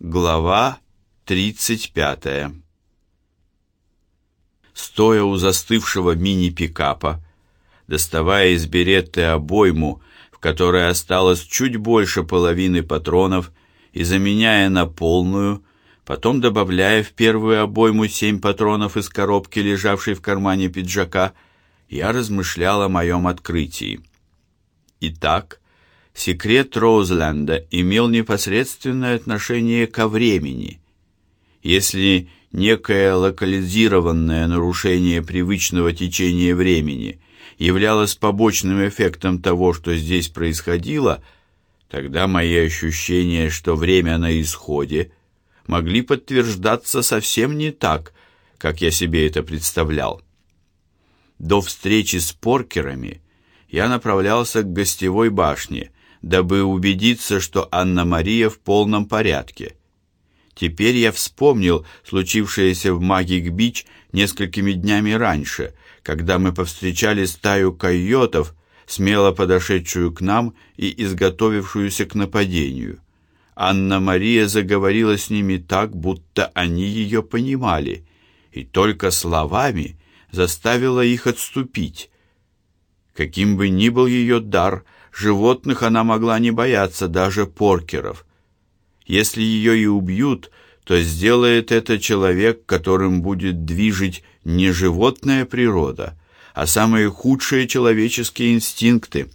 Глава 35. Стоя у застывшего мини-пикапа, доставая из беретты обойму, в которой осталось чуть больше половины патронов, и заменяя на полную, потом добавляя в первую обойму семь патронов из коробки, лежавшей в кармане пиджака, я размышлял о моем открытии. Итак, секрет Роузленда имел непосредственное отношение ко времени. Если некое локализированное нарушение привычного течения времени являлось побочным эффектом того, что здесь происходило, тогда мои ощущения, что время на исходе, могли подтверждаться совсем не так, как я себе это представлял. До встречи с поркерами я направлялся к гостевой башне, дабы убедиться, что Анна-Мария в полном порядке. Теперь я вспомнил случившееся в Магик-Бич несколькими днями раньше, когда мы повстречали стаю койотов, смело подошедшую к нам и изготовившуюся к нападению. Анна-Мария заговорила с ними так, будто они ее понимали, и только словами заставила их отступить. Каким бы ни был ее дар, животных она могла не бояться, даже поркеров. Если ее и убьют, то сделает это человек, которым будет движить не животная природа, а самые худшие человеческие инстинкты.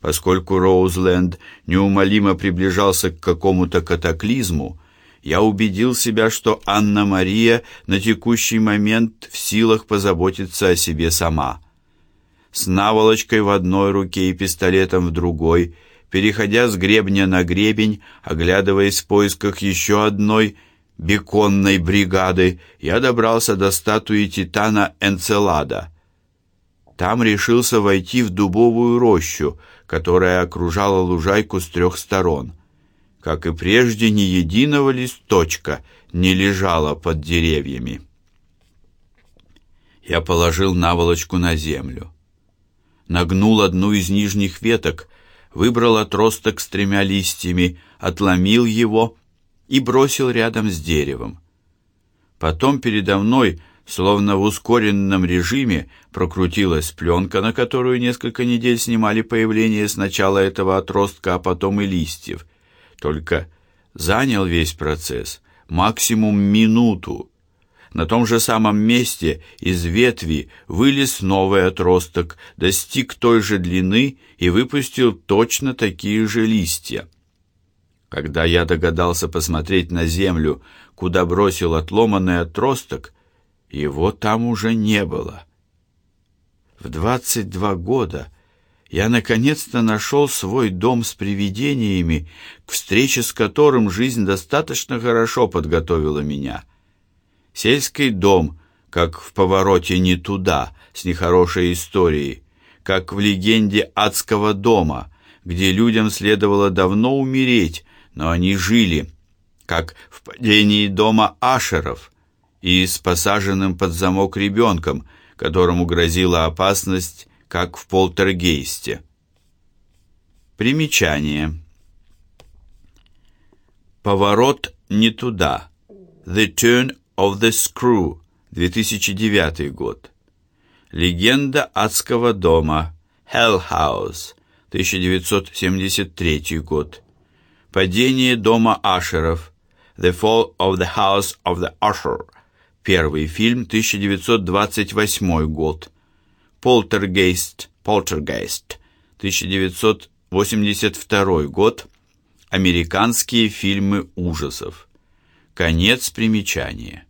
Поскольку Роузленд неумолимо приближался к какому-то катаклизму, я убедил себя, что Анна-Мария на текущий момент в силах позаботиться о себе сама. С наволочкой в одной руке и пистолетом в другой, переходя с гребня на гребень, оглядываясь в поисках еще одной беконной бригады, я добрался до статуи Титана Энцелада. Там решился войти в дубовую рощу, которая окружала лужайку с трех сторон. Как и прежде, ни единого листочка не лежало под деревьями. Я положил наволочку на землю. Нагнул одну из нижних веток, выбрал отросток с тремя листьями, отломил его и бросил рядом с деревом. Потом передо мной, словно в ускоренном режиме, прокрутилась пленка, на которую несколько недель снимали появление сначала этого отростка, а потом и листьев — только занял весь процесс максимум минуту. На том же самом месте из ветви вылез новый отросток, достиг той же длины и выпустил точно такие же листья. Когда я догадался посмотреть на землю, куда бросил отломанный отросток, его там уже не было. В двадцать два года я наконец-то нашел свой дом с привидениями, к встрече с которым жизнь достаточно хорошо подготовила меня. Сельский дом, как в повороте не туда, с нехорошей историей, как в легенде адского дома, где людям следовало давно умереть, но они жили, как в падении дома Ашеров и с посаженным под замок ребенком, которому грозила опасность как в полтергейсте. Примечание. Поворот не туда. The Turn of the Screw, 2009 год. Легенда адского дома. Hell House, 1973 год. Падение дома Ашеров. The Fall of the House of the Usher. Первый фильм, 1928 год. Полтергейст, Полтергейст, 1982 год. Американские фильмы ужасов. Конец примечания.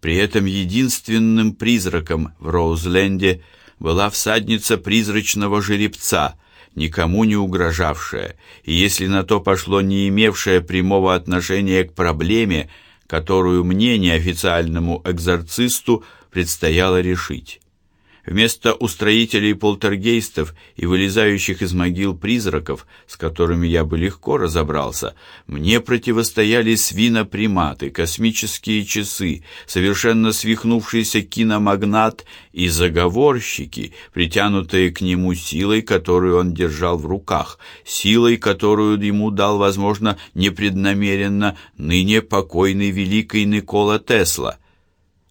При этом единственным призраком в Роузленде была всадница призрачного жеребца, никому не угрожавшая, и если на то пошло не имевшая прямого отношения к проблеме, которую мне, неофициальному экзорцисту, предстояло решить. Вместо устроителей полтергейстов и вылезающих из могил призраков, с которыми я бы легко разобрался, мне противостояли свиноприматы, космические часы, совершенно свихнувшийся киномагнат и заговорщики, притянутые к нему силой, которую он держал в руках, силой, которую ему дал, возможно, непреднамеренно ныне покойный великий Никола Тесла —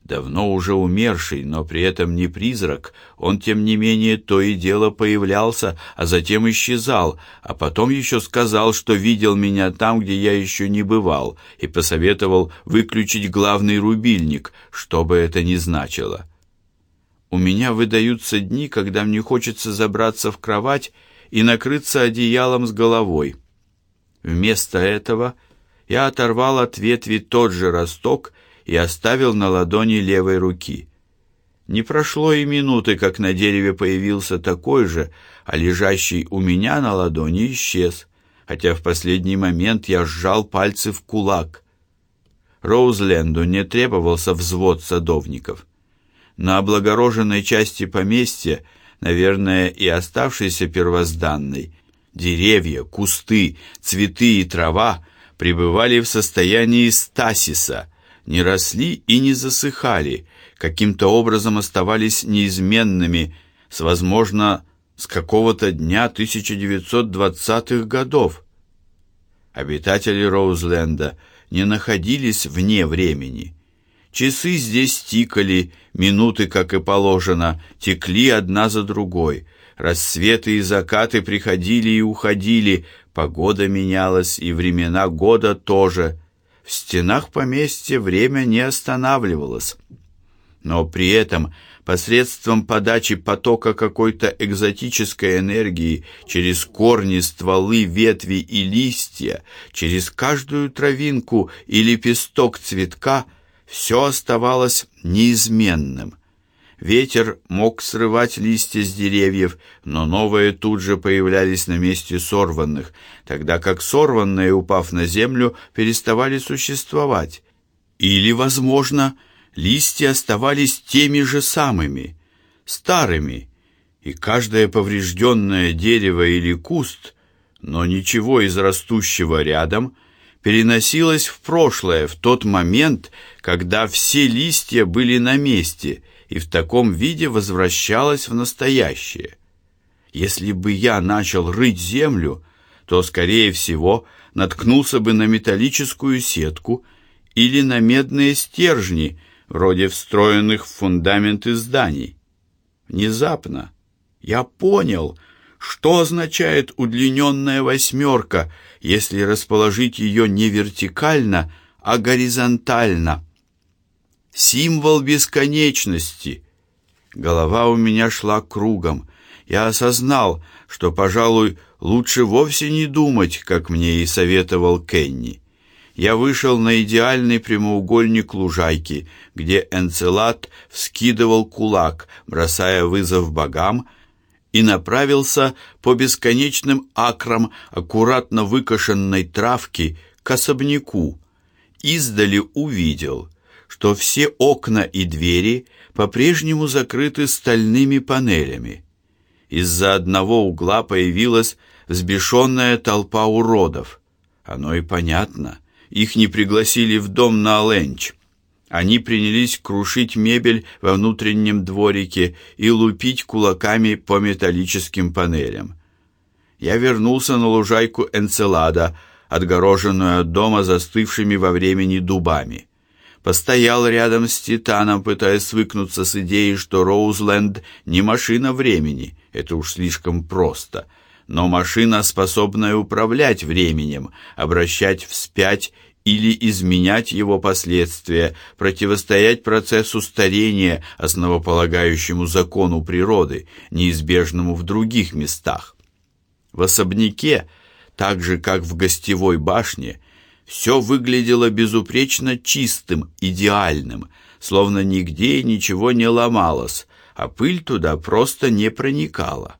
давно уже умерший, но при этом не призрак, он, тем не менее, то и дело появлялся, а затем исчезал, а потом еще сказал, что видел меня там, где я еще не бывал, и посоветовал выключить главный рубильник, что бы это ни значило. У меня выдаются дни, когда мне хочется забраться в кровать и накрыться одеялом с головой. Вместо этого я оторвал от ветви тот же росток и оставил на ладони левой руки. Не прошло и минуты, как на дереве появился такой же, а лежащий у меня на ладони исчез, хотя в последний момент я сжал пальцы в кулак. Роузленду не требовался взвод садовников. На облагороженной части поместья, наверное, и оставшейся первозданной, деревья, кусты, цветы и трава пребывали в состоянии стасиса – не росли и не засыхали, каким-то образом оставались неизменными, с, возможно, с какого-то дня 1920-х годов. Обитатели Роузленда не находились вне времени. Часы здесь тикали, минуты, как и положено, текли одна за другой. Рассветы и закаты приходили и уходили, погода менялась, и времена года тоже – в стенах поместья время не останавливалось. Но при этом посредством подачи потока какой-то экзотической энергии через корни, стволы, ветви и листья, через каждую травинку и лепесток цветка все оставалось неизменным – Ветер мог срывать листья с деревьев, но новые тут же появлялись на месте сорванных, тогда как сорванные, упав на землю, переставали существовать. Или, возможно, листья оставались теми же самыми, старыми, и каждое поврежденное дерево или куст, но ничего из растущего рядом, переносилось в прошлое, в тот момент, когда все листья были на месте — и в таком виде возвращалась в настоящее. Если бы я начал рыть землю, то, скорее всего, наткнулся бы на металлическую сетку или на медные стержни, вроде встроенных в фундаменты зданий. Внезапно я понял, что означает удлиненная восьмерка, если расположить ее не вертикально, а горизонтально символ бесконечности. Голова у меня шла кругом. Я осознал, что, пожалуй, лучше вовсе не думать, как мне и советовал Кенни. Я вышел на идеальный прямоугольник лужайки, где Энцелад вскидывал кулак, бросая вызов богам, и направился по бесконечным акрам аккуратно выкошенной травки к особняку. Издали увидел — что все окна и двери по-прежнему закрыты стальными панелями. Из-за одного угла появилась взбешенная толпа уродов. Оно и понятно. Их не пригласили в дом на Оленч. Они принялись крушить мебель во внутреннем дворике и лупить кулаками по металлическим панелям. Я вернулся на лужайку Энцелада, отгороженную от дома застывшими во времени дубами постоял рядом с Титаном, пытаясь свыкнуться с идеей, что Роузленд не машина времени, это уж слишком просто, но машина, способная управлять временем, обращать вспять или изменять его последствия, противостоять процессу старения, основополагающему закону природы, неизбежному в других местах. В особняке, так же как в гостевой башне, все выглядело безупречно чистым, идеальным, словно нигде ничего не ломалось, а пыль туда просто не проникала.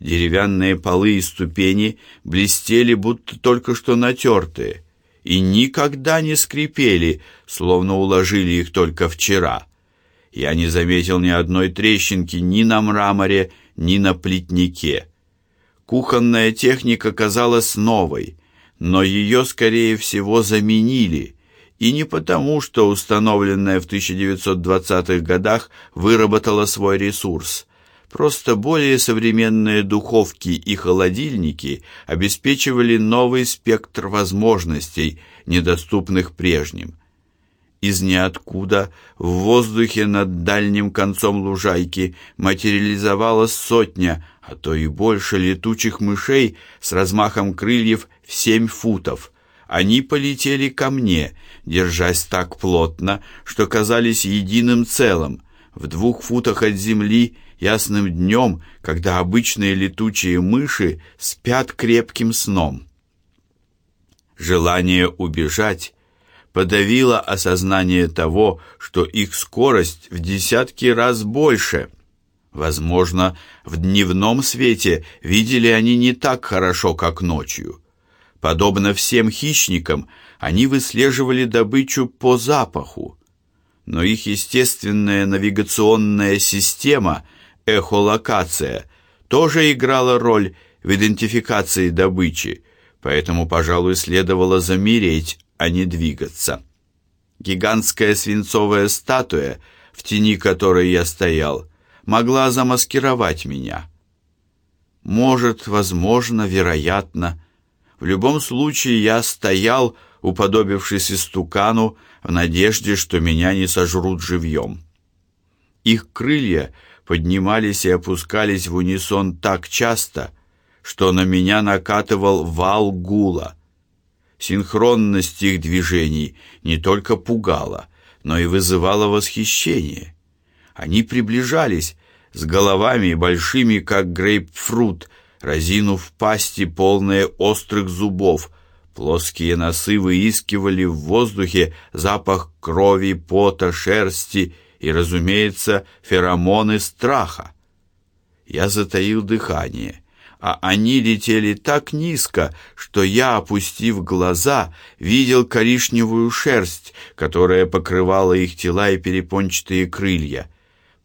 Деревянные полы и ступени блестели, будто только что натертые, и никогда не скрипели, словно уложили их только вчера. Я не заметил ни одной трещинки ни на мраморе, ни на плитнике. Кухонная техника казалась новой, но ее, скорее всего, заменили, и не потому, что установленная в 1920-х годах выработала свой ресурс. Просто более современные духовки и холодильники обеспечивали новый спектр возможностей, недоступных прежним. Из ниоткуда в воздухе над дальним концом лужайки материализовалась сотня, а то и больше летучих мышей с размахом крыльев в семь футов. Они полетели ко мне, держась так плотно, что казались единым целым. В двух футах от земли ясным днем, когда обычные летучие мыши спят крепким сном. Желание убежать подавило осознание того, что их скорость в десятки раз больше. Возможно, в дневном свете видели они не так хорошо, как ночью. Подобно всем хищникам, они выслеживали добычу по запаху. Но их естественная навигационная система, эхолокация, тоже играла роль в идентификации добычи, поэтому, пожалуй, следовало замереть, а не двигаться. Гигантская свинцовая статуя, в тени которой я стоял, могла замаскировать меня. Может, возможно, вероятно. В любом случае я стоял, уподобившись истукану, в надежде, что меня не сожрут живьем. Их крылья поднимались и опускались в унисон так часто, что на меня накатывал вал гула. Синхронность их движений не только пугала, но и вызывала восхищение. Они приближались с головами большими, как грейпфрут, разинув пасти, полные острых зубов. Плоские носы выискивали в воздухе запах крови, пота, шерсти и, разумеется, феромоны страха. Я затаил дыхание — а они летели так низко, что я, опустив глаза, видел коричневую шерсть, которая покрывала их тела и перепончатые крылья.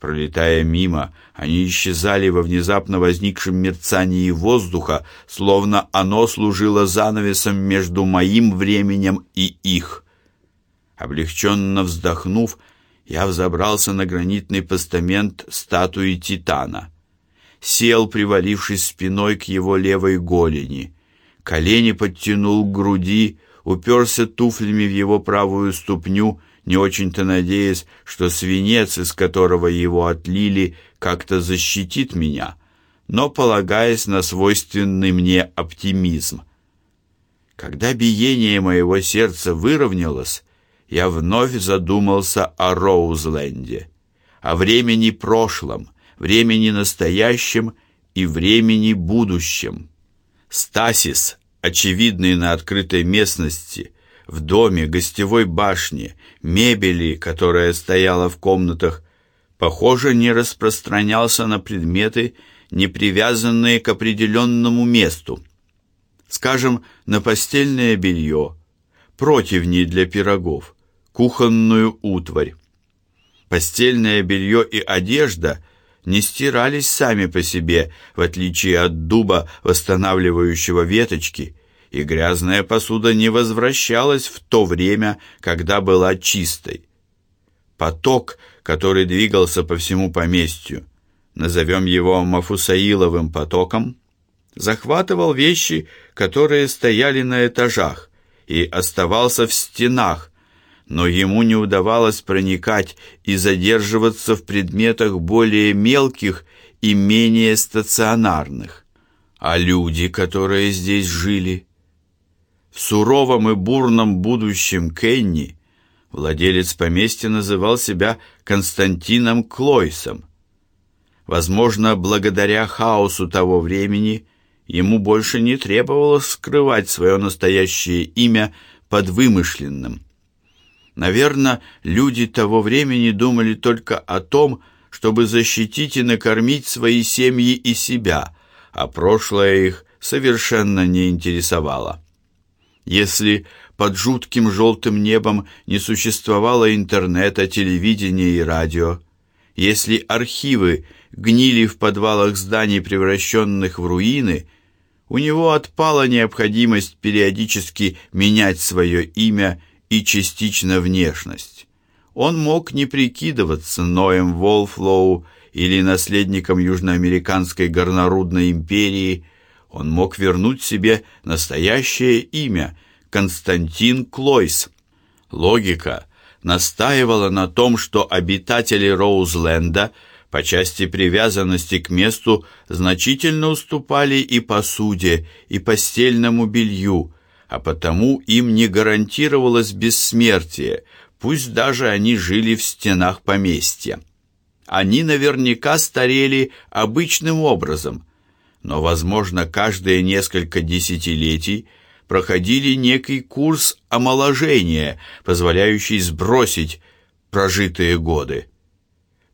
Пролетая мимо, они исчезали во внезапно возникшем мерцании воздуха, словно оно служило занавесом между моим временем и их. Облегченно вздохнув, я взобрался на гранитный постамент статуи Титана сел, привалившись спиной к его левой голени. Колени подтянул к груди, уперся туфлями в его правую ступню, не очень-то надеясь, что свинец, из которого его отлили, как-то защитит меня, но полагаясь на свойственный мне оптимизм. Когда биение моего сердца выровнялось, я вновь задумался о Роузленде, о времени прошлом, времени настоящем и времени будущем. Стасис, очевидный на открытой местности, в доме, гостевой башне, мебели, которая стояла в комнатах, похоже, не распространялся на предметы, не привязанные к определенному месту. Скажем, на постельное белье, противни для пирогов, кухонную утварь. Постельное белье и одежда – не стирались сами по себе, в отличие от дуба, восстанавливающего веточки, и грязная посуда не возвращалась в то время, когда была чистой. Поток, который двигался по всему поместью, назовем его Мафусаиловым потоком, захватывал вещи, которые стояли на этажах, и оставался в стенах, но ему не удавалось проникать и задерживаться в предметах более мелких и менее стационарных. А люди, которые здесь жили? В суровом и бурном будущем Кенни владелец поместья называл себя Константином Клойсом. Возможно, благодаря хаосу того времени ему больше не требовалось скрывать свое настоящее имя под вымышленным – Наверное, люди того времени думали только о том, чтобы защитить и накормить свои семьи и себя, а прошлое их совершенно не интересовало. Если под жутким желтым небом не существовало интернета, телевидения и радио, Если архивы гнили в подвалах зданий, превращенных в руины, у него отпала необходимость периодически менять свое имя и частично внешность. Он мог не прикидываться Ноем Волфлоу или наследником южноамериканской горнорудной империи, он мог вернуть себе настоящее имя Константин Клойс. Логика настаивала на том, что обитатели Роузленда по части привязанности к месту значительно уступали и посуде, и постельному белью, а потому им не гарантировалось бессмертие, пусть даже они жили в стенах поместья. Они наверняка старели обычным образом, но, возможно, каждые несколько десятилетий проходили некий курс омоложения, позволяющий сбросить прожитые годы.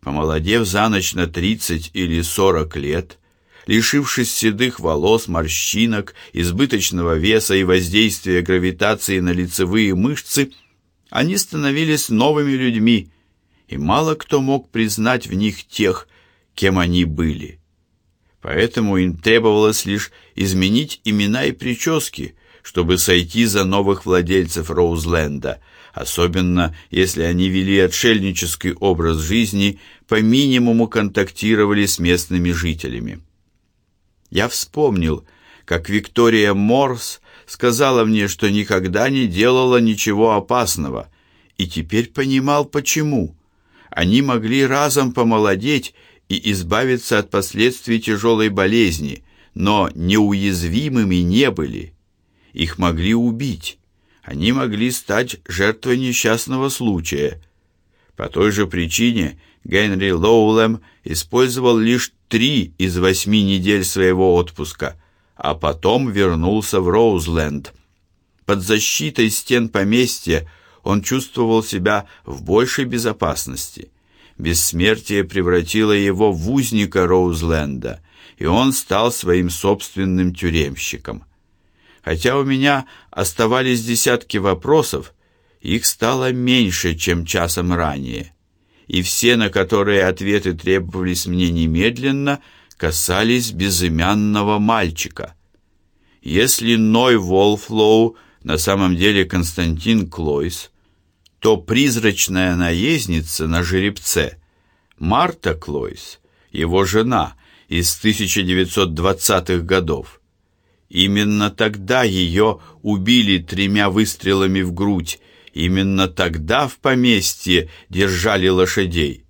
Помолодев за ночь на 30 или 40 лет, лишившись седых волос, морщинок, избыточного веса и воздействия гравитации на лицевые мышцы, они становились новыми людьми, и мало кто мог признать в них тех, кем они были. Поэтому им требовалось лишь изменить имена и прически, чтобы сойти за новых владельцев Роузленда, особенно если они вели отшельнический образ жизни, по минимуму контактировали с местными жителями. Я вспомнил, как Виктория Морс сказала мне, что никогда не делала ничего опасного, и теперь понимал почему. Они могли разом помолодеть и избавиться от последствий тяжелой болезни, но неуязвимыми не были. Их могли убить. Они могли стать жертвой несчастного случая. По той же причине Генри Лоулем использовал лишь три из восьми недель своего отпуска, а потом вернулся в Роузленд. Под защитой стен поместья он чувствовал себя в большей безопасности. Бессмертие превратило его в узника Роузленда, и он стал своим собственным тюремщиком. Хотя у меня оставались десятки вопросов, их стало меньше, чем часом ранее. И все, на которые ответы требовались мне немедленно, касались безымянного мальчика. Если Ной Волфлоу на самом деле Константин Клойс, то призрачная наездница на жеребце Марта Клойс, его жена из 1920-х годов. Именно тогда ее убили тремя выстрелами в грудь, именно тогда в поместье держали лошадей.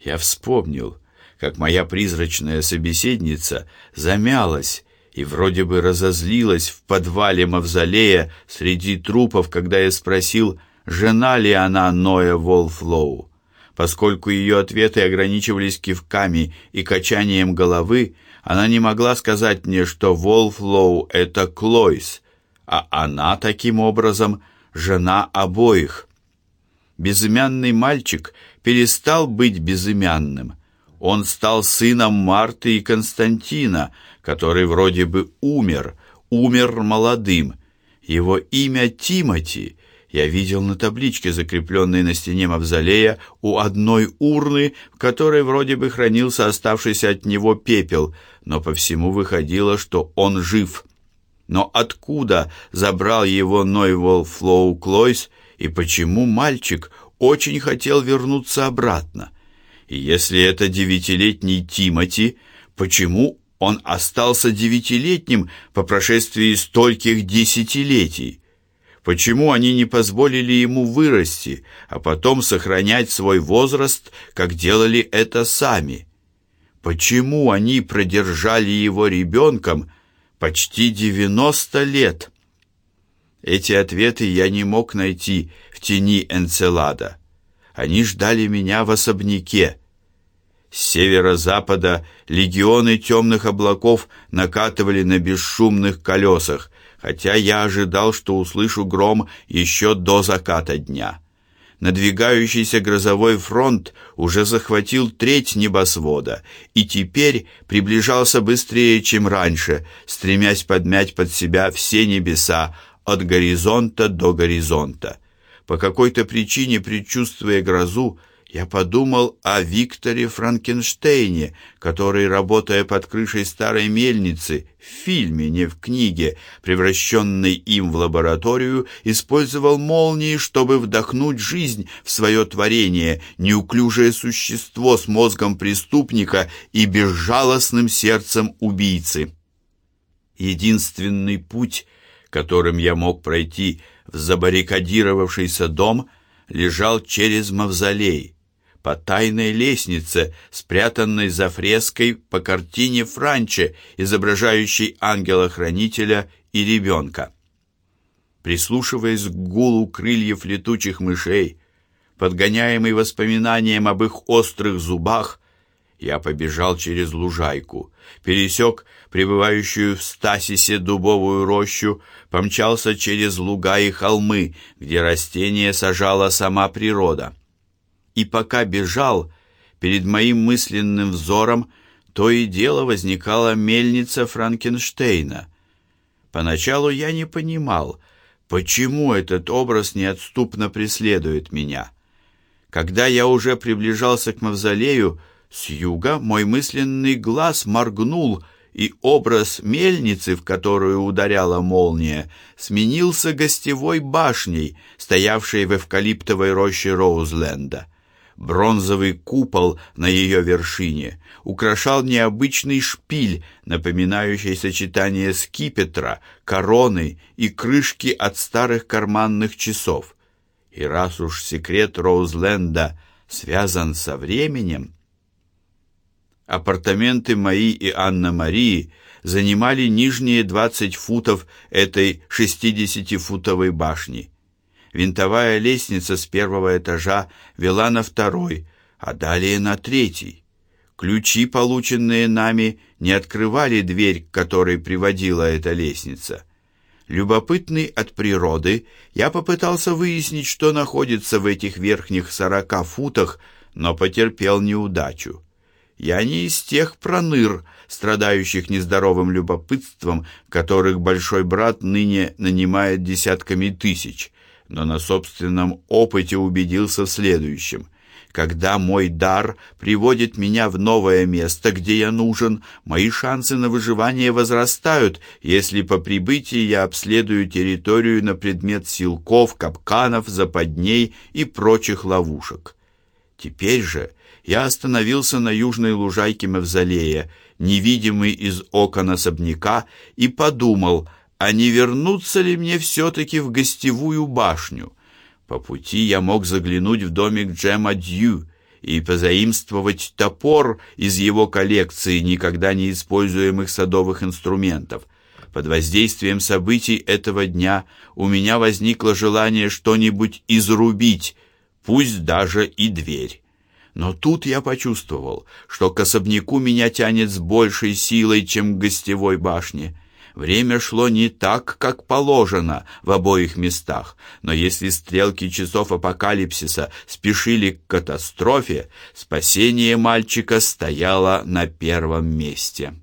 Я вспомнил, как моя призрачная собеседница замялась и вроде бы разозлилась в подвале мавзолея среди трупов, когда я спросил, жена ли она Ноя Волфлоу. Поскольку ее ответы ограничивались кивками и качанием головы, она не могла сказать мне, что Волфлоу — это Клойс, а она, таким образом, жена обоих. Безымянный мальчик перестал быть безымянным. Он стал сыном Марты и Константина, который вроде бы умер, умер молодым. Его имя Тимати я видел на табличке, закрепленной на стене мавзолея у одной урны, в которой вроде бы хранился оставшийся от него пепел, но по всему выходило, что он жив. Но откуда забрал его Нойвол Флоу Клойс и почему мальчик очень хотел вернуться обратно? И если это девятилетний Тимати, почему он остался девятилетним по прошествии стольких десятилетий? Почему они не позволили ему вырасти, а потом сохранять свой возраст, как делали это сами? Почему они продержали его ребенком почти 90 лет? Эти ответы я не мог найти в тени Энцелада. Они ждали меня в особняке. С северо-запада легионы темных облаков накатывали на бесшумных колесах, хотя я ожидал, что услышу гром еще до заката дня. Надвигающийся грозовой фронт уже захватил треть небосвода и теперь приближался быстрее, чем раньше, стремясь подмять под себя все небеса от горизонта до горизонта. По какой-то причине, предчувствуя грозу, Я подумал о Викторе Франкенштейне, который, работая под крышей старой мельницы, в фильме, не в книге, превращенной им в лабораторию, использовал молнии, чтобы вдохнуть жизнь в свое творение, неуклюжее существо с мозгом преступника и безжалостным сердцем убийцы. Единственный путь, которым я мог пройти в забаррикадировавшийся дом, лежал через мавзолей по тайной лестнице, спрятанной за фреской по картине Франче, изображающей ангела-хранителя и ребенка. Прислушиваясь к гулу крыльев летучих мышей, подгоняемый воспоминанием об их острых зубах, я побежал через лужайку, пересек пребывающую в стасисе дубовую рощу, помчался через луга и холмы, где растения сажала сама природа и пока бежал, перед моим мысленным взором то и дело возникала мельница Франкенштейна. Поначалу я не понимал, почему этот образ неотступно преследует меня. Когда я уже приближался к мавзолею, с юга мой мысленный глаз моргнул, и образ мельницы, в которую ударяла молния, сменился гостевой башней, стоявшей в эвкалиптовой роще Роузленда. Бронзовый купол на ее вершине украшал необычный шпиль, напоминающий сочетание скипетра, короны и крышки от старых карманных часов. И раз уж секрет Роузленда связан со временем, апартаменты мои и Анна-Марии занимали нижние двадцать футов этой шестидесятифутовой башни. Винтовая лестница с первого этажа вела на второй, а далее на третий. Ключи, полученные нами, не открывали дверь, к которой приводила эта лестница. Любопытный от природы, я попытался выяснить, что находится в этих верхних сорока футах, но потерпел неудачу. Я не из тех проныр, страдающих нездоровым любопытством, которых большой брат ныне нанимает десятками тысяч но на собственном опыте убедился в следующем. Когда мой дар приводит меня в новое место, где я нужен, мои шансы на выживание возрастают, если по прибытии я обследую территорию на предмет силков, капканов, западней и прочих ловушек. Теперь же я остановился на южной лужайке мавзолея, невидимый из окон особняка, и подумал — а не вернуться ли мне все-таки в гостевую башню? По пути я мог заглянуть в домик Джема Дью и позаимствовать топор из его коллекции никогда не используемых садовых инструментов. Под воздействием событий этого дня у меня возникло желание что-нибудь изрубить, пусть даже и дверь. Но тут я почувствовал, что к особняку меня тянет с большей силой, чем к гостевой башне. Время шло не так, как положено в обоих местах, но если стрелки часов апокалипсиса спешили к катастрофе, спасение мальчика стояло на первом месте.